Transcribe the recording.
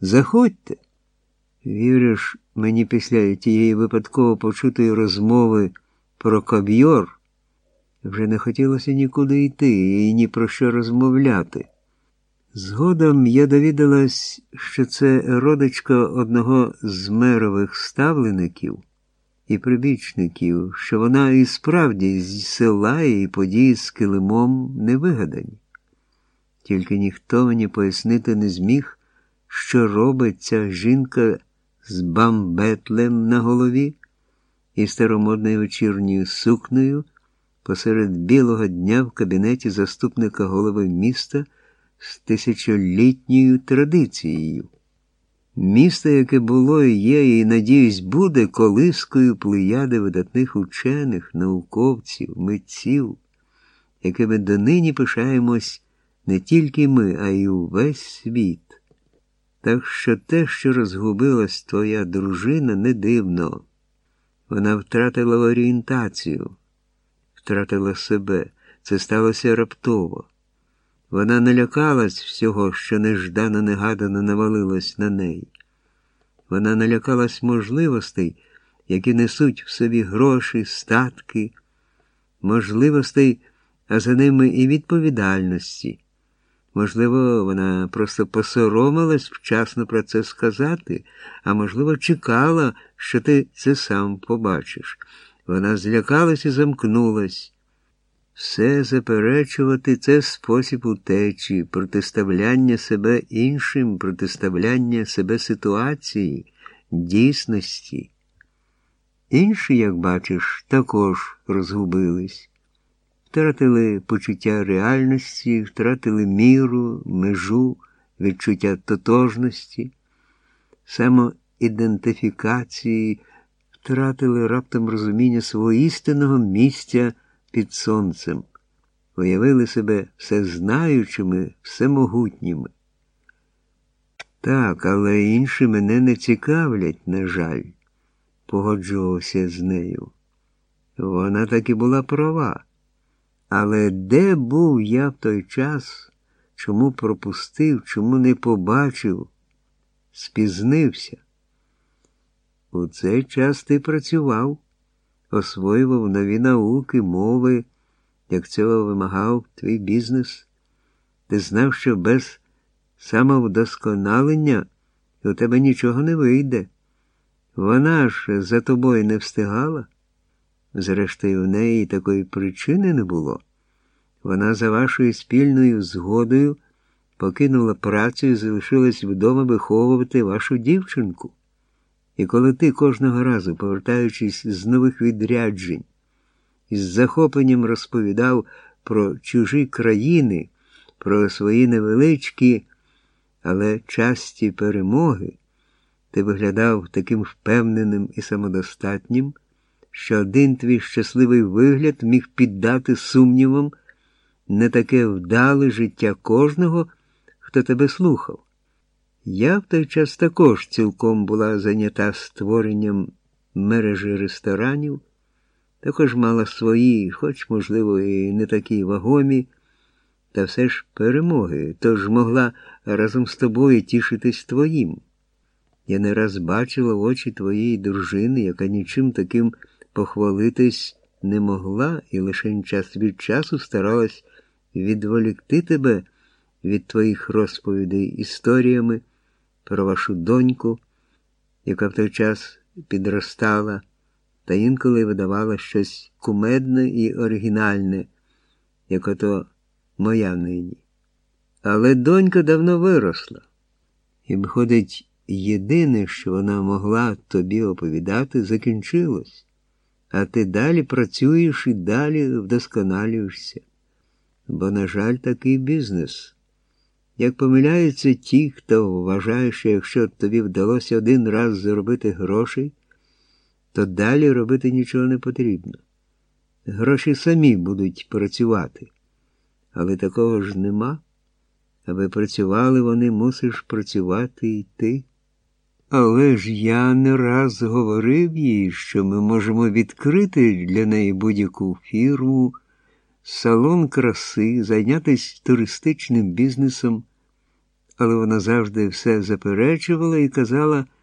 Заходьте. Віриш, мені після тієї випадково почутої розмови про коб'йор вже не хотілося нікуди йти і ні про що розмовляти. Згодом я довідалась, що це родичка одного з мерових ставлеників і прибічників, що вона і справді з села і події з килимом не вигадані. Тільки ніхто мені пояснити не зміг, що робить ця жінка з бамбетлем на голові і старомодною вечірньою сукнею посеред білого дня в кабінеті заступника голови міста з тисячолітньою традицією. Місто, яке було і є, і, надіюсь, буде колискою плеяди видатних учених, науковців, митців, якими донині пишаємось не тільки ми, а й увесь світ. Так що те, що розгубилась твоя дружина, не дивно. Вона втратила орієнтацію, втратила себе. Це сталося раптово. Вона налякалась всього, що неждано негадано навалилось на неї. Вона налякалась можливостей, які несуть в собі гроші, статки, можливостей, а за ними і відповідальності. Можливо, вона просто посоромилась вчасно про це сказати, а можливо, чекала, що ти це сам побачиш. Вона злякалась і замкнулась. Все заперечувати це спосіб утечі, протиставляння себе іншим, протиставляння себе ситуації, дійсності. Інші, як бачиш, також розгубились, втратили почуття реальності, втратили міру, межу, відчуття тотожності, самоідентифікації, втратили раптом розуміння свого істинного місця під сонцем, уявили себе всезнаючими, всемогутніми. Так, але інші мене не цікавлять, на жаль, погоджувався з нею. Вона таки була права. Але де був я в той час, чому пропустив, чому не побачив, спізнився? У цей час ти працював освоював нові науки, мови, як цього вимагав твій бізнес. Ти знав, що без самовдосконалення у тебе нічого не вийде. Вона ж за тобою не встигала. Зрештою, в неї такої причини не було. Вона за вашою спільною згодою покинула працю і залишилась вдома виховувати вашу дівчинку. І коли ти кожного разу, повертаючись з нових відряджень, із захопленням розповідав про чужі країни, про свої невеличкі, але часті перемоги, ти виглядав таким впевненим і самодостатнім, що один твій щасливий вигляд міг піддати сумнівам не таке вдале життя кожного, хто тебе слухав. Я в той час також цілком була зайнята створенням мережі ресторанів, також мала свої, хоч, можливо, і не такі вагомі, та все ж перемоги, тож могла разом з тобою тішитись твоїм. Я не раз бачила очі твоєї дружини, яка нічим таким похвалитись не могла, і лише час від часу старалась відволікти тебе від твоїх розповідей історіями про вашу доньку, яка в той час підростала, та інколи видавала щось кумедне і оригінальне, як ото моя нині. Але донька давно виросла, і, виходить, єдине, що вона могла тобі оповідати, закінчилось, а ти далі працюєш і далі вдосконалюєшся. Бо, на жаль, такий бізнес. Як помиляються ті, хто вважає, що якщо тобі вдалося один раз заробити грошей, то далі робити нічого не потрібно. Гроші самі будуть працювати. Але такого ж нема. Аби працювали вони, мусиш працювати і ти. Але ж я не раз говорив їй, що ми можемо відкрити для неї будь-яку фірму салон краси, зайнятися туристичним бізнесом, але вона завжди все заперечувала і казала,